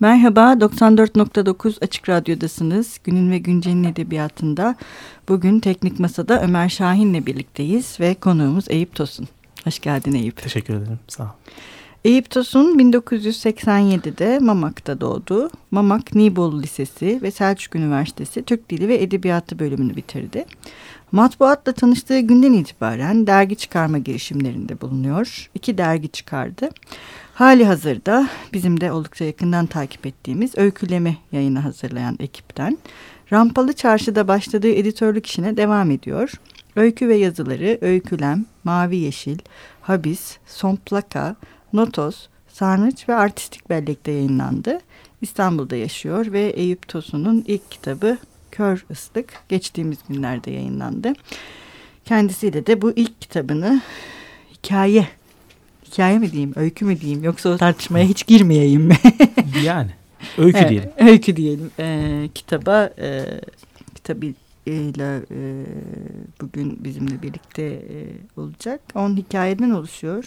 Merhaba, 94.9 Açık Radyo'dasınız. Günün ve Güncel'in edebiyatında bugün Teknik Masa'da Ömer Şahin'le birlikteyiz ve konuğumuz Eyüp Tosun. Hoş geldin Eyüp. Teşekkür ederim, sağ ol. Eyüp Tosun 1987'de Mamak'ta doğdu. Mamak Nibolu Lisesi ve Selçuk Üniversitesi Türk Dili ve Edebiyatı bölümünü bitirdi. Matbuatla tanıştığı günden itibaren dergi çıkarma girişimlerinde bulunuyor. İki dergi çıkardı. Hali hazırda bizim de oldukça yakından takip ettiğimiz öyküleme yayını hazırlayan ekipten Rampalı Çarşı'da başladığı editörlük işine devam ediyor. Öykü ve yazıları Öykülem, Mavi Yeşil, Habis, Somplaka, Notos, Sarnıç ve Artistik Bellek'te yayınlandı. İstanbul'da yaşıyor ve Eyüp Tosun'un ilk kitabı Kör Islık geçtiğimiz günlerde yayınlandı. Kendisiyle de bu ilk kitabını hikaye hikaye mi diyeyim, öykü mü diyeyim yoksa tartışmaya hiç girmeyeyim mi? yani öykü evet, diyelim. Öykü diyelim. Ee, kitaba e, kitabıyla e, bugün bizimle birlikte e, olacak. On hikayeden oluşuyor.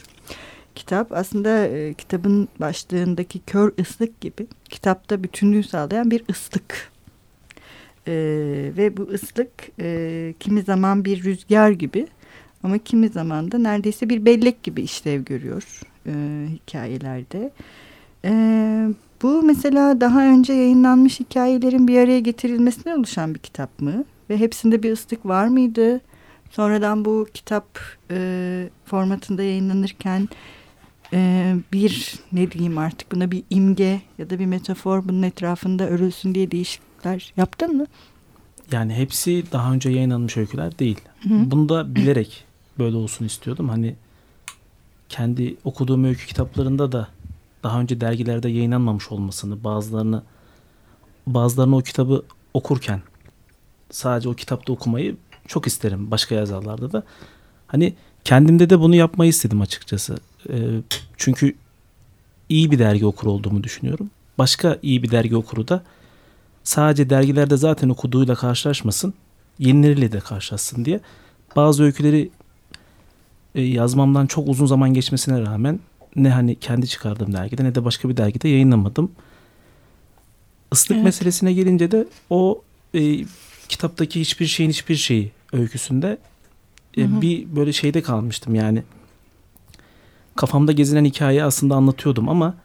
Kitap aslında e, kitabın başlığındaki kör ıslık gibi kitapta bütünlüğü sağlayan bir ıslık. E, ve bu ıslık e, kimi zaman bir rüzgar gibi ama kimi zaman da neredeyse bir bellek gibi işlev görüyor e, hikayelerde. E, bu mesela daha önce yayınlanmış hikayelerin bir araya getirilmesine oluşan bir kitap mı? Ve hepsinde bir ıslık var mıydı? Sonradan bu kitap e, formatında yayınlanırken e, bir ne diyeyim artık buna bir imge ya da bir metafor bunun etrafında örülsün diye değişiklikler yaptın mı? Yani hepsi daha önce yayınlanmış öyküler değil. Hı. Bunu da bilerek böyle olsun istiyordum. Hani kendi okuduğum öykü kitaplarında da daha önce dergilerde yayınlanmamış olmasını, bazılarını bazılarını o kitabı okurken sadece o kitapta okumayı çok isterim başka yazarlarda da. Hani kendimde de bunu yapmayı istedim açıkçası. E, çünkü iyi bir dergi okuru olduğumu düşünüyorum. Başka iyi bir dergi okuru da sadece dergilerde zaten okuduğuyla karşılaşmasın, yenileriyle de karşılaşsın diye bazı öyküleri yazmamdan çok uzun zaman geçmesine rağmen ne hani kendi çıkardığım dergide ne de başka bir dergide yayınlamadım. Islık evet. meselesine gelince de o e, kitaptaki hiçbir şeyin hiçbir şeyi öyküsünde e, hı hı. bir böyle şeyde kalmıştım yani. Kafamda gezinen hikayeyi aslında anlatıyordum ama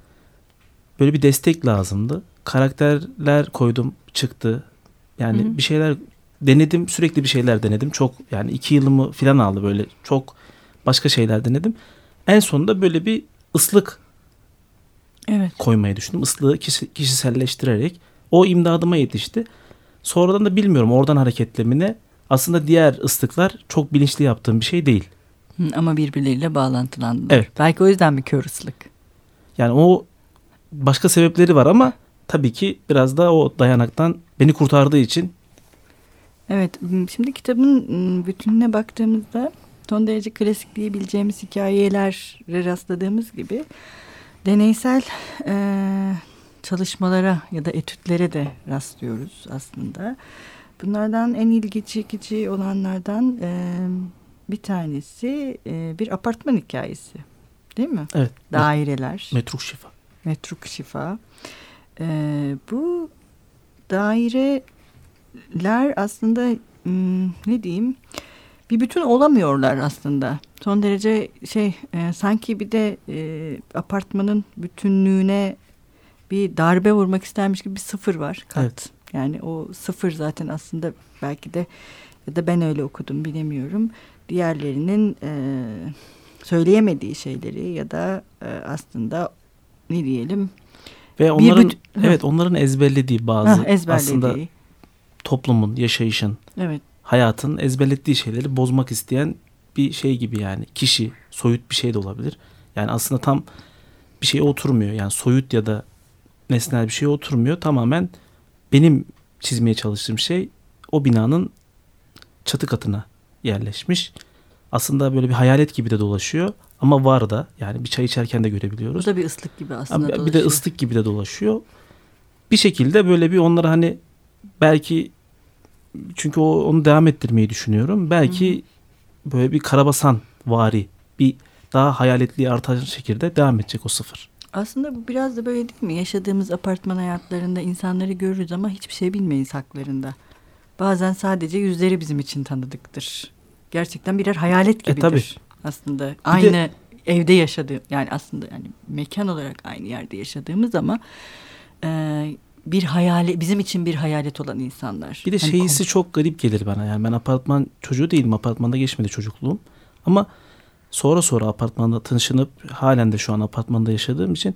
böyle bir destek lazımdı. Karakterler koydum çıktı. Yani hı hı. bir şeyler denedim sürekli bir şeyler denedim. Çok yani iki yılımı falan aldı böyle çok başka şeyler denedim. En sonunda böyle bir ıslık evet. koymayı düşündüm. Islığı kişi, kişiselleştirerek o imdadıma yetişti. Sonradan da bilmiyorum oradan hareketlemine aslında diğer ıslıklar çok bilinçli yaptığım bir şey değil. ama birbirleriyle bağlantılandılar. Evet. Belki o yüzden bir kör ıslık. Yani o başka sebepleri var ama tabii ki biraz da o dayanaktan beni kurtardığı için. Evet şimdi kitabın bütününe baktığımızda son derece klasik diyebileceğimiz hikayelere rastladığımız gibi deneysel e, çalışmalara ya da etütlere de rastlıyoruz aslında. Bunlardan en ilgi çekici olanlardan e, bir tanesi e, bir apartman hikayesi. Değil mi? Evet. Daireler. Metruk şifa. Metruk şifa. E, bu daireler aslında hmm, ne diyeyim bir bütün olamıyorlar aslında. Son derece şey e, sanki bir de e, apartmanın bütünlüğüne bir darbe vurmak istermiş gibi bir sıfır var. Kat. Evet. Yani o sıfır zaten aslında belki de ya da ben öyle okudum bilemiyorum. Diğerlerinin e, söyleyemediği şeyleri ya da e, aslında ne diyelim ve onların bir, evet onların ezberlediği bazı ha, ezberlediği. aslında toplumun yaşayışın evet. Hayatın ezberlettiği şeyleri bozmak isteyen bir şey gibi yani kişi soyut bir şey de olabilir. Yani aslında tam bir şeye oturmuyor. Yani soyut ya da nesnel bir şeye oturmuyor. Tamamen benim çizmeye çalıştığım şey o binanın çatı katına yerleşmiş. Aslında böyle bir hayalet gibi de dolaşıyor ama var da yani bir çay içerken de görebiliyoruz. Bu da bir ıslık gibi aslında Bir dolaşıyor. de ıslık gibi de dolaşıyor. Bir şekilde böyle bir onlara hani belki çünkü o onu devam ettirmeyi düşünüyorum. Belki Hı-hı. böyle bir karabasan vari bir daha hayaletliği artan şekilde devam edecek o sıfır. Aslında bu biraz da böyle değil mi? Yaşadığımız apartman hayatlarında insanları görürüz ama hiçbir şey bilmeyiz haklarında. Bazen sadece yüzleri bizim için tanıdıktır. Gerçekten birer hayalet gibidir. E, tabii. Aslında bir aynı de, evde yaşadığım yani aslında yani mekan olarak aynı yerde yaşadığımız ama e, bir hayali bizim için bir hayalet olan insanlar. Bir de hani şeyisi çok garip gelir bana. Yani ben apartman çocuğu değilim. Apartmanda geçmedi çocukluğum. Ama sonra sonra apartmanda tanışınıp halen de şu an apartmanda yaşadığım için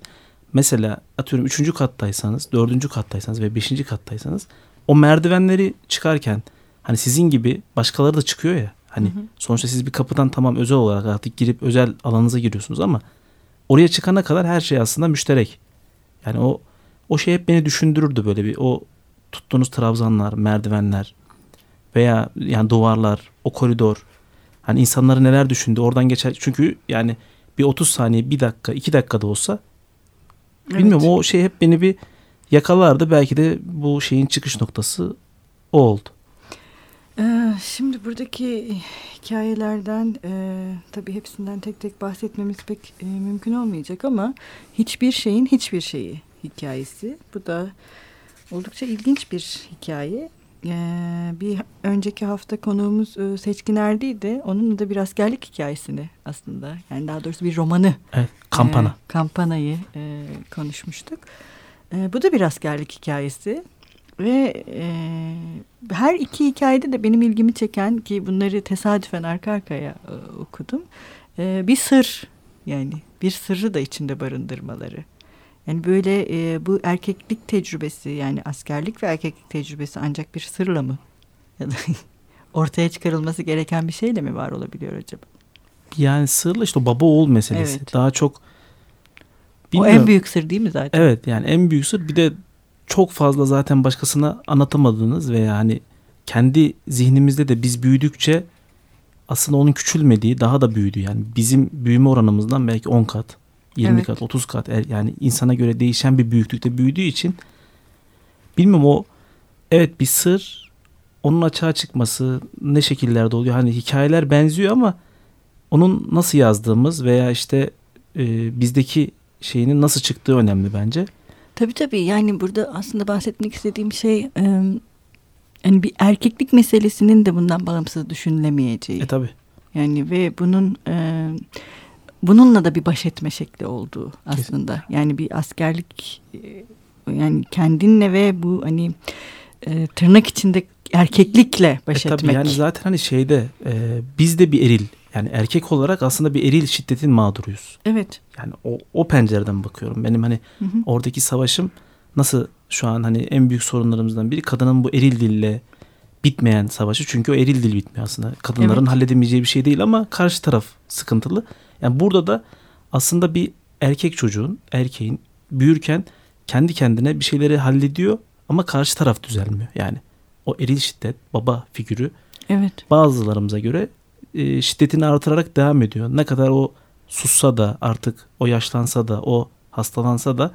mesela atıyorum üçüncü kattaysanız, dördüncü kattaysanız ve beşinci kattaysanız o merdivenleri çıkarken hani sizin gibi başkaları da çıkıyor ya. Hani hı hı. sonuçta siz bir kapıdan tamam özel olarak artık girip özel alanınıza giriyorsunuz ama oraya çıkana kadar her şey aslında müşterek. Yani o o şey hep beni düşündürürdü böyle bir o tuttuğunuz trabzanlar, merdivenler veya yani duvarlar, o koridor. Hani insanları neler düşündü oradan geçer. Çünkü yani bir 30 saniye, bir dakika, iki dakika da olsa evet. bilmiyorum o şey hep beni bir yakalardı. Belki de bu şeyin çıkış noktası o oldu. Ee, şimdi buradaki hikayelerden e, tabii hepsinden tek tek bahsetmemiz pek e, mümkün olmayacak ama hiçbir şeyin hiçbir şeyi hikayesi. Bu da oldukça ilginç bir hikaye. Ee, bir önceki hafta konuğumuz e, Seçkin Erdi'ydi. Onun da bir askerlik hikayesini aslında yani daha doğrusu bir romanı. Evet, kampana. E, kampanayı e, konuşmuştuk. E, bu da bir askerlik hikayesi. Ve e, her iki hikayede de benim ilgimi çeken ki bunları tesadüfen arka arkaya e, okudum. E, bir sır yani bir sırrı da içinde barındırmaları. Yani böyle e, bu erkeklik tecrübesi yani askerlik ve erkeklik tecrübesi ancak bir sırla mı? Ya da ortaya çıkarılması gereken bir şeyle mi var olabiliyor acaba? Yani sırla işte baba oğul meselesi. Evet. Daha çok Bilmiyorum. O en büyük sır değil mi zaten? Evet yani en büyük sır bir de çok fazla zaten başkasına anlatamadığınız veya hani kendi zihnimizde de biz büyüdükçe aslında onun küçülmediği daha da büyüdü. Yani bizim büyüme oranımızdan belki 10 kat, 20 evet. kat, 30 kat yani insana göre değişen bir büyüklükte büyüdüğü için bilmiyorum o evet bir sır onun açığa çıkması ne şekillerde oluyor? Hani hikayeler benziyor ama onun nasıl yazdığımız veya işte e, bizdeki şeyinin nasıl çıktığı önemli bence. Tabii tabii yani burada aslında bahsetmek istediğim şey e, hani bir erkeklik meselesinin de bundan bağımsız düşünülemeyeceği. E tabii. Yani ve bunun e, bununla da bir baş etme şekli olduğu aslında. Kesinlikle. Yani bir askerlik e, yani kendinle ve bu hani e, tırnak içinde erkeklikle baş e, etmek. Tabii yani zaten hani şeyde e, biz de bir eril yani erkek olarak aslında bir eril şiddetin mağduruyuz. Evet. Yani o, o pencereden bakıyorum. Benim hani hı hı. oradaki savaşım nasıl şu an hani en büyük sorunlarımızdan biri kadının bu eril dille bitmeyen savaşı. Çünkü o eril dil bitmiyor aslında. Kadınların evet. halledemeyeceği bir şey değil ama karşı taraf sıkıntılı. Yani burada da aslında bir erkek çocuğun, erkeğin büyürken kendi kendine bir şeyleri hallediyor ama karşı taraf düzelmiyor. Yani o eril şiddet, baba figürü evet. bazılarımıza göre e, şiddetini artırarak devam ediyor. Ne kadar o sussa da artık o yaşlansa da o hastalansa da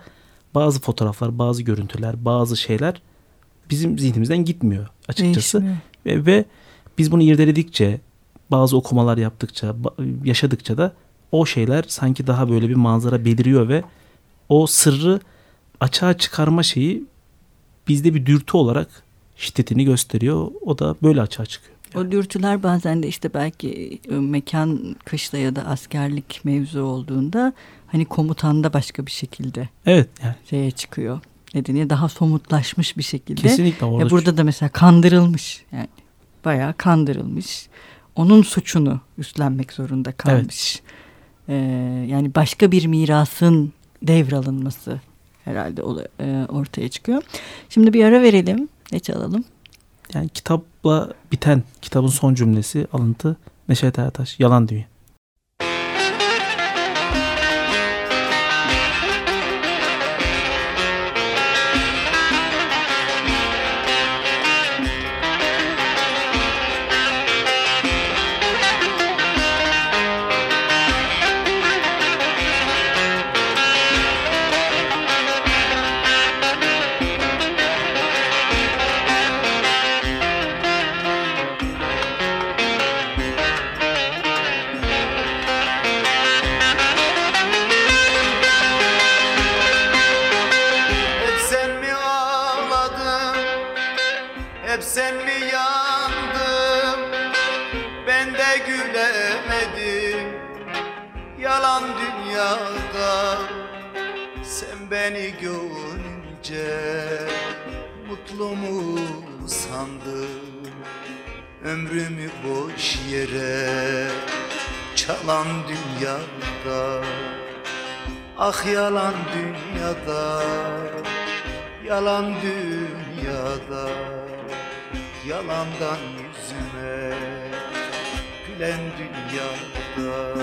bazı fotoğraflar, bazı görüntüler, bazı şeyler bizim zihnimizden gitmiyor açıkçası. Ve, ve biz bunu irdeledikçe, bazı okumalar yaptıkça, yaşadıkça da o şeyler sanki daha böyle bir manzara beliriyor ve o sırrı açığa çıkarma şeyi bizde bir dürtü olarak şiddetini gösteriyor. O da böyle açığa çıkıyor. O dürtüler bazen de işte belki e, mekan kışla ya da askerlik mevzu olduğunda hani komutanda başka bir şekilde evet yani. şeye çıkıyor. Nedeni daha somutlaşmış bir şekilde. Kesinlikle orada. E burada da mesela kandırılmış yani bayağı kandırılmış. Onun suçunu üstlenmek zorunda kalmış. Evet. Ee, yani başka bir mirasın devralınması herhalde e, ortaya çıkıyor. Şimdi bir ara verelim. Ne çalalım? Yani kitapla biten kitabın son cümlesi alıntı Neşet Ertaş Yalan Dünya. Yalan dünyada Sen beni görünce Mutlu mu sandın? Ömrümü boş yere Çalan dünyada Ah yalan dünyada Yalan dünyada Yalandan yüzüme Gülen dünyada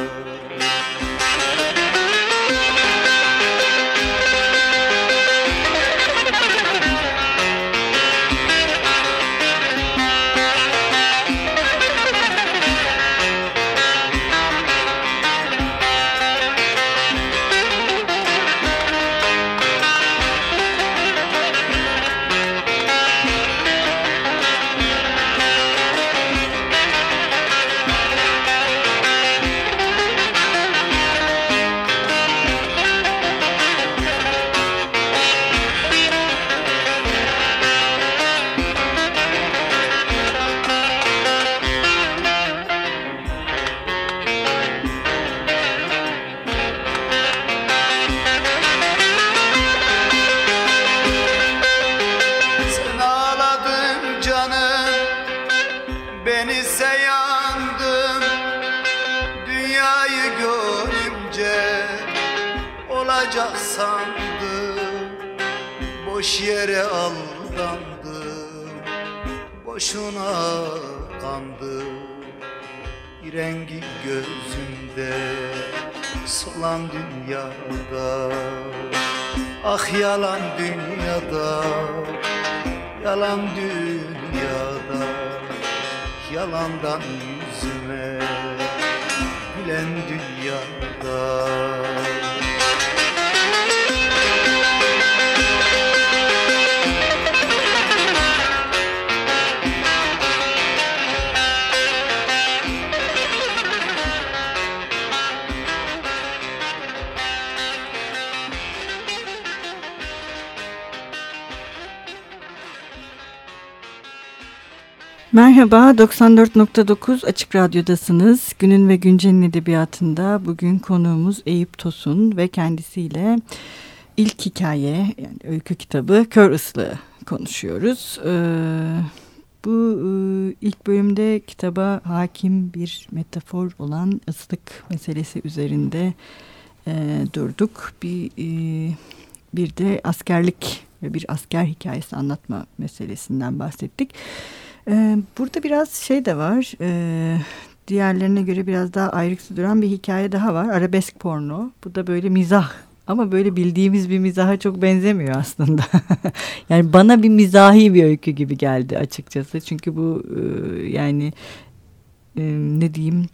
Boş yere aldandım Boşuna kandım rengi gözümde Solan dünyada Ah yalan dünyada Yalan dünyada Yalandan yüzüme Gülen dünyada Merhaba, 94.9 Açık Radyo'dasınız. Günün ve Güncel'in edebiyatında bugün konuğumuz Eyüp Tosun ve kendisiyle ilk hikaye, yani öykü kitabı Kör Islığı konuşuyoruz. Ee, bu e, ilk bölümde kitaba hakim bir metafor olan ıslık meselesi üzerinde e, durduk. Bir, e, bir de askerlik ve bir asker hikayesi anlatma meselesinden bahsettik. Ee, burada biraz şey de var. Ee, diğerlerine göre biraz daha ayrıksı duran bir hikaye daha var. Arabesk porno. Bu da böyle mizah. Ama böyle bildiğimiz bir mizaha çok benzemiyor aslında. yani bana bir mizahi bir öykü gibi geldi açıkçası. Çünkü bu e, yani e, ne diyeyim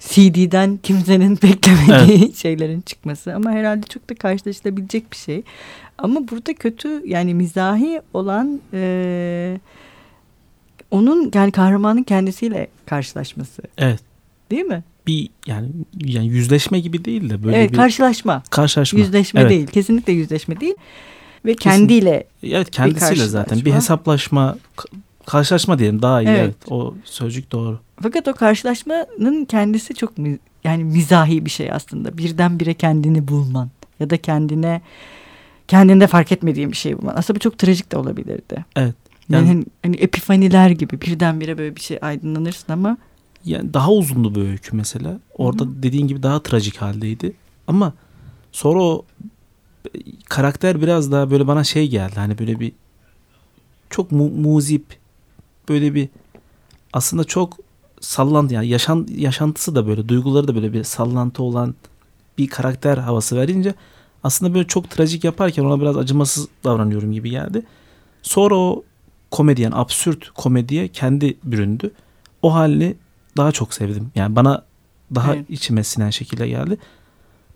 CD'den kimsenin beklemediği evet. şeylerin çıkması. Ama herhalde çok da karşılaşılabilecek bir şey. Ama burada kötü yani mizahi olan... E, onun yani kahramanın kendisiyle karşılaşması. Evet. Değil mi? Bir yani yani yüzleşme gibi değil de böyle evet, bir karşılaşma. Karşılaşma. Yüzleşme evet. değil. Kesinlikle yüzleşme değil. Ve Kesin, kendiyle Evet, kendisiyle zaten bir hesaplaşma karşılaşma diyelim daha iyi. Evet. evet. O sözcük doğru. Fakat o karşılaşmanın kendisi çok yani mizahi bir şey aslında. Birdenbire kendini bulman ya da kendine kendinde fark etmediğin bir şey bulman. Aslında bu çok trajik de olabilirdi. Evet. Yani, yani hani epifaniler gibi birdenbire böyle bir şey aydınlanırsın ama yani daha uzundu bu öykü mesela. Orada Hı-hı. dediğin gibi daha trajik haldeydi. Ama sonra o karakter biraz daha böyle bana şey geldi. Hani böyle bir çok mu- muzip böyle bir aslında çok sallantı yani yaşan yaşantısı da böyle duyguları da böyle bir sallantı olan bir karakter havası verince aslında böyle çok trajik yaparken ona biraz acımasız davranıyorum gibi geldi. Sonra o komedyen, absürt komediye kendi büründü. O halini daha çok sevdim. Yani bana daha evet. içime sinen şekilde geldi.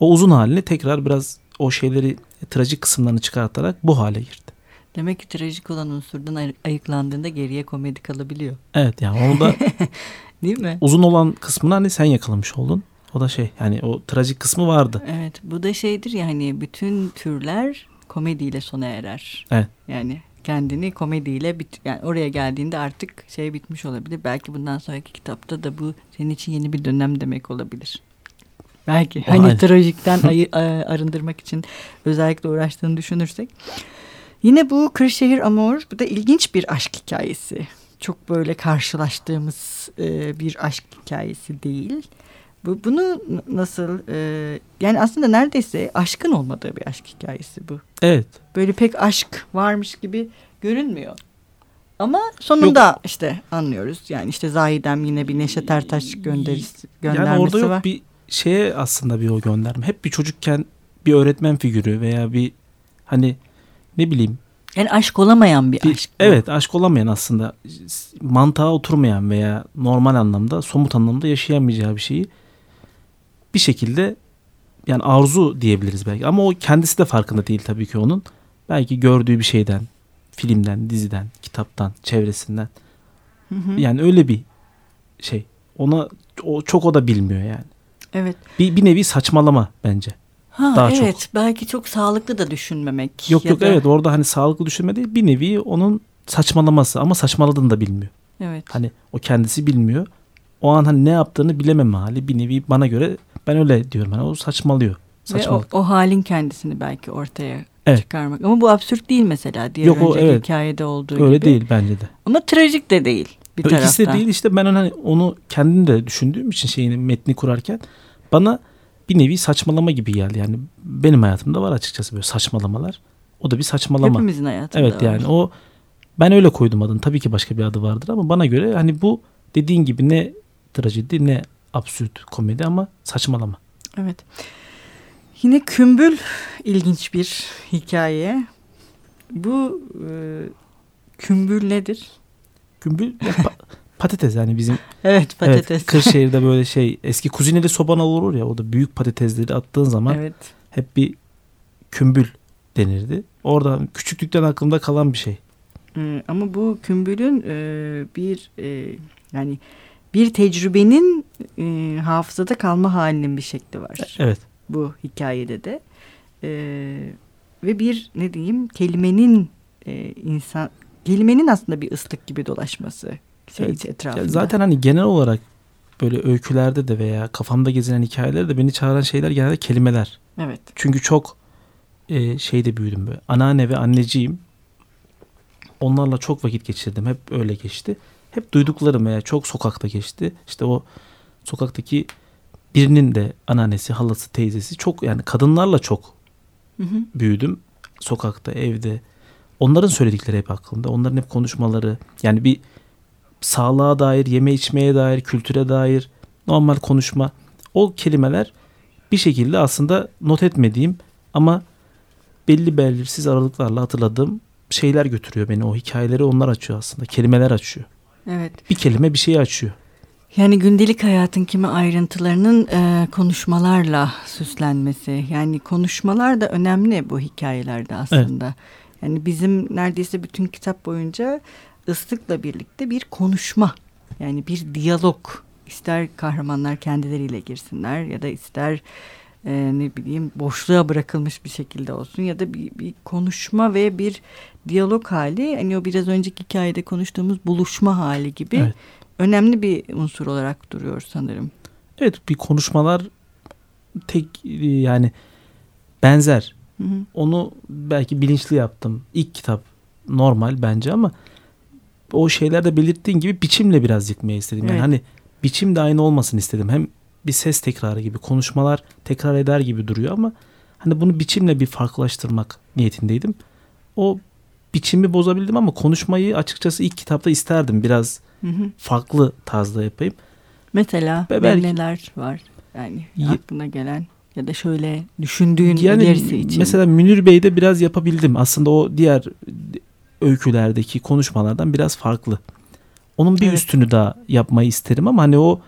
O uzun halini tekrar biraz o şeyleri trajik kısımlarını çıkartarak bu hale girdi. Demek ki trajik olan unsurdan ayıklandığında geriye komedi kalabiliyor. Evet yani onu da Değil mi? Uzun olan kısmını hani sen yakalamış oldun. O da şey yani o trajik kısmı vardı. Evet bu da şeydir yani bütün türler komediyle sona erer. Evet. Yani kendini komediyle bit yani oraya geldiğinde artık şey bitmiş olabilir. Belki bundan sonraki kitapta da bu senin için yeni bir dönem demek olabilir. Belki hani Aynen. trajikten ayı, arındırmak için özellikle uğraştığını düşünürsek. Yine bu Kırşehir Amor bu da ilginç bir aşk hikayesi. Çok böyle karşılaştığımız e, bir aşk hikayesi değil. Bu bunu nasıl e, yani aslında neredeyse aşkın olmadığı bir aşk hikayesi bu. Evet. Böyle pek aşk varmış gibi görünmüyor. Ama sonunda işte anlıyoruz. Yani işte Zahidem yine bir Neşet Ertaş gönderisi, göndermesi Yani orada yok var. bir şeye aslında bir o gönderme. Hep bir çocukken bir öğretmen figürü veya bir hani ne bileyim Yani aşk olamayan bir, bir, aşk. bu. evet aşk olamayan aslında mantığa oturmayan veya normal anlamda somut anlamda yaşayamayacağı bir şeyi bir şekilde yani arzu diyebiliriz belki ama o kendisi de farkında değil tabii ki onun. Belki gördüğü bir şeyden, filmden, diziden, kitaptan, çevresinden. Hı hı. Yani öyle bir şey. Ona o çok o da bilmiyor yani. Evet. Bir, bir nevi saçmalama bence. Ha, Daha çok. evet belki çok sağlıklı da düşünmemek. Yok yok da- evet orada hani sağlıklı düşünme değil bir nevi onun saçmalaması ama saçmaladığını da bilmiyor. Evet. Hani o kendisi bilmiyor. O an hani ne yaptığını bilememe hali bir nevi bana göre ben öyle diyorum. Hani o saçmalıyor. Ve o, Saçmalık. o halin kendisini belki ortaya Evet. çıkarmak. Ama bu absürt değil mesela diğer Yok, o önceki evet. hikayede olduğu Öyle gibi. değil bence de. Ama trajik de değil bir Yok, İkisi de taraftan. değil işte ben hani onu kendim de düşündüğüm için şeyini metni kurarken bana bir nevi saçmalama gibi geldi. Yani benim hayatımda var açıkçası böyle saçmalamalar. O da bir saçmalama. Hepimizin hayatında Evet var. yani o ben öyle koydum adını. Tabii ki başka bir adı vardır ama bana göre hani bu dediğin gibi ne trajedi ne absürt komedi ama saçmalama. Evet. Yine Kümbül ilginç bir hikaye. Bu e, Kümbül nedir? Ya pa- patates yani bizim Evet patates. Evet, Kırşehir'de böyle şey eski kuzineli soban olur ya orada büyük patatesleri attığın zaman evet. hep bir kümbül denirdi. Orada küçüklükten aklımda kalan bir şey. Ama bu Kümbül'ün e, bir e, yani bir tecrübenin e, hafızada kalma halinin bir şekli var. Evet. bu hikayede de. Ee, ve bir ne diyeyim kelimenin e, insan kelimenin aslında bir ıslık gibi dolaşması şey Evet. etrafında. Ya zaten hani genel olarak böyle öykülerde de veya kafamda gezinen hikayelerde de beni çağıran şeyler genelde kelimeler. evet. Çünkü çok e, şeyde büyüdüm böyle. Anneanne ve anneciğim onlarla çok vakit geçirdim. Hep öyle geçti. Hep duyduklarım veya çok sokakta geçti. İşte o sokaktaki birinin de anneannesi, halası, teyzesi çok yani kadınlarla çok Hı hı. büyüdüm. Sokakta, evde. Onların söyledikleri hep aklımda. Onların hep konuşmaları. Yani bir sağlığa dair, yeme içmeye dair, kültüre dair normal konuşma. O kelimeler bir şekilde aslında not etmediğim ama belli belirsiz aralıklarla hatırladığım şeyler götürüyor beni. O hikayeleri onlar açıyor aslında. Kelimeler açıyor. Evet. Bir kelime bir şeyi açıyor. Yani gündelik hayatın kimi ayrıntılarının e, konuşmalarla süslenmesi. Yani konuşmalar da önemli bu hikayelerde aslında. Yani bizim neredeyse bütün kitap boyunca ıslıkla birlikte bir konuşma. Yani bir diyalog. İster kahramanlar kendileriyle girsinler ya da ister e, ne bileyim boşluğa bırakılmış bir şekilde olsun ya da bir, bir konuşma ve bir diyalog hali. Hani o biraz önceki hikayede konuştuğumuz buluşma hali gibi Evet. önemli bir unsur olarak duruyor sanırım. Evet bir konuşmalar tek yani benzer. Hı hı. Onu belki bilinçli yaptım. İlk kitap normal bence ama o şeylerde belirttiğin gibi biçimle biraz yıkmaya istedim. Yani Evet. hani biçim de aynı olmasın istedim. Hem bir ses tekrarı gibi konuşmalar tekrar eder gibi duruyor ama hani bunu biçimle bir farklılaştırmak niyetindeydim. O biçimi bozabildim ama konuşmayı açıkçası ilk kitapta isterdim. Biraz Hı hı. farklı tarzda yapayım. Mesela ve belki- neler var yani aklına gelen ya da şöyle düşündüğün Yani ilerisi için. mesela Münir Bey'de biraz yapabildim. Aslında o diğer öykülerdeki konuşmalardan biraz farklı. Onun bir Evet. üstünü daha yapmayı isterim ama hani o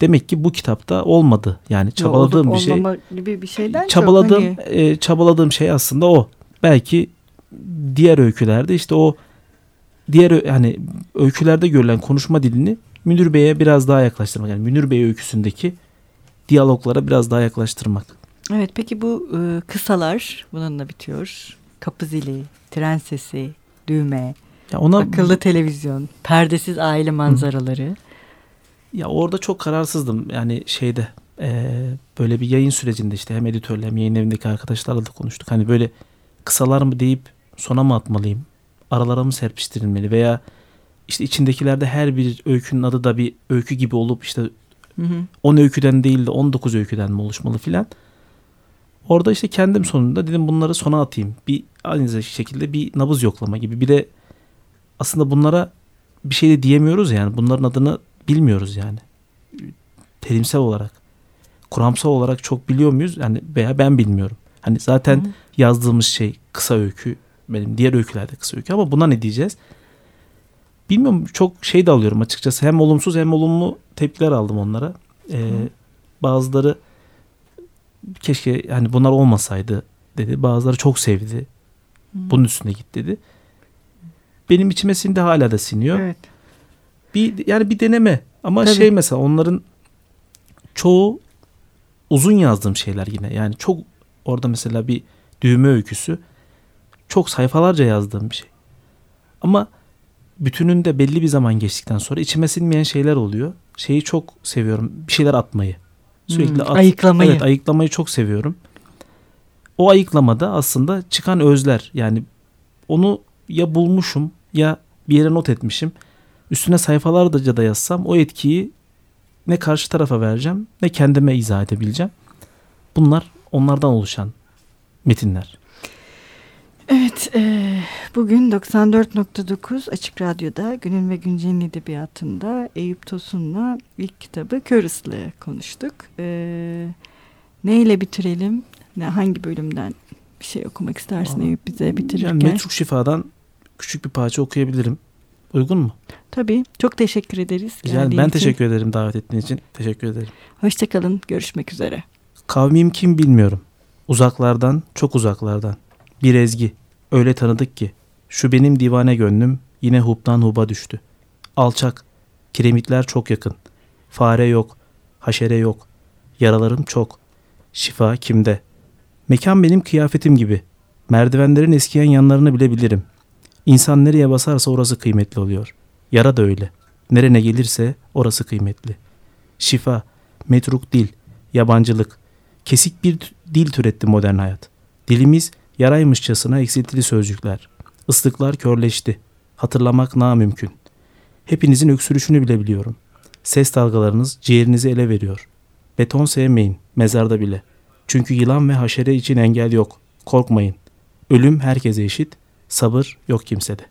demek ki bu kitapta olmadı. Yani Yo, çabaladığım olup bir şey. gibi bir şeyden Çabaladığım çok hani, e, çabaladığım şey aslında o. Belki diğer öykülerde işte o diğer hani öykülerde görülen konuşma dilini Münir Bey'e biraz daha yaklaştırmak. Yani Münir Bey öyküsündeki diyaloglara biraz daha yaklaştırmak. evet peki bu e, kısalar bununla bitiyor. Kapı zili, tren sesi, düğme, Ya ona akıllı televizyon, perdesiz aile manzaraları. Ya orada çok kararsızdım. Yani şeyde eee, böyle bir yayın sürecinde işte hem editörle hem yayın evindeki arkadaşlarla da konuştuk. Hani böyle kısalar mı deyip sona mı atmalıyım? Aralara mı serpiştirilmeli veya işte içindekilerde her bir öykünün adı da bir öykü gibi olup işte Hı hı. 10 öyküden değil de 19 öyküden mi oluşmalı filan. Orada işte kendim sonunda dedim bunları sona atayım. Bir aynı şekilde bir nabız yoklama gibi. Bir de aslında bunlara bir şey de diyemiyoruz yani. Bunların adını bilmiyoruz yani. Terimsel olarak, kuramsal olarak çok biliyor muyuz? Yani veya ben bilmiyorum. Hani zaten Hı hı. yazdığımız şey kısa öykü. Benim diğer öykülerde kısa öykü ama buna ne diyeceğiz? Bilmiyorum çok şey de alıyorum açıkçası. Hem olumsuz hem olumlu tepkiler aldım onlara. Ee, bazıları keşke hani bunlar olmasaydı dedi. Bazıları çok sevdi. Bunun üstüne git dedi. Benim içime sindi hala da siniyor. Evet. Bir yani bir deneme ama Tabii. şey mesela onların çoğu uzun yazdığım şeyler yine. Yani çok orada mesela bir düğme öyküsü çok sayfalarca yazdığım bir şey. Ama bütününde belli bir zaman geçtikten sonra içime sinmeyen şeyler oluyor. Şeyi çok seviyorum. Bir şeyler atmayı. Sürekli Hmm, at- ayıklamayı. Evet, ayıklamayı çok seviyorum. O ayıklamada aslında çıkan özler yani onu ya bulmuşum ya bir yere not etmişim. Üstüne sayfalarca da yazsam o etkiyi ne karşı tarafa vereceğim ne kendime izah edebileceğim. Bunlar onlardan oluşan metinler. Evet, e, bugün 94.9 Açık Radyo'da Günün ve Güncel'in edebiyatında Eyüp Tosun'la ilk kitabı Kör Islığı konuştuk. E, neyle bitirelim? Ne, hangi bölümden bir şey okumak istersin Aa, Eyüp bize bitirirken? Yani Metruk Şifa'dan küçük bir parça okuyabilirim. Uygun mu? Tabii, çok teşekkür ederiz. Güzel. Ben için. teşekkür ederim davet ettiğin için. Teşekkür ederim. Hoşçakalın, görüşmek üzere. Kavmim kim bilmiyorum. Uzaklardan, çok uzaklardan. Bir ezgi. Öyle tanıdık ki. Şu benim divane gönlüm yine hubdan huba düştü. Alçak. Kiremitler çok yakın. Fare yok. Haşere yok. Yaralarım çok. Şifa kimde? Mekan benim kıyafetim gibi. Merdivenlerin eskiyen yanlarını bile bilirim. İnsan nereye basarsa orası kıymetli oluyor. Yara da öyle. Nerene gelirse orası kıymetli. Şifa, metruk dil, yabancılık, kesik bir dil türetti modern hayat. Dilimiz yaraymışçasına eksiltili sözcükler. Islıklar körleşti. Hatırlamak namümkün. Hepinizin öksürüşünü bile biliyorum. Ses dalgalarınız ciğerinizi ele veriyor. Beton sevmeyin, mezarda bile. Çünkü yılan ve haşere için engel yok. Korkmayın. Ölüm herkese eşit, sabır yok kimsede.